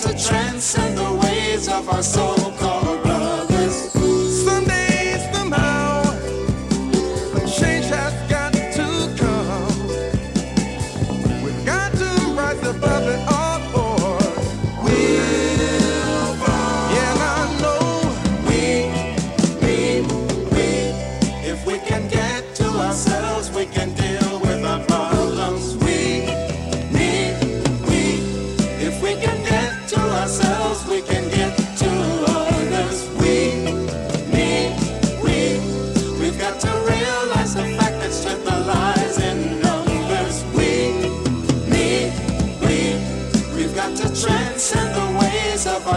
to transcend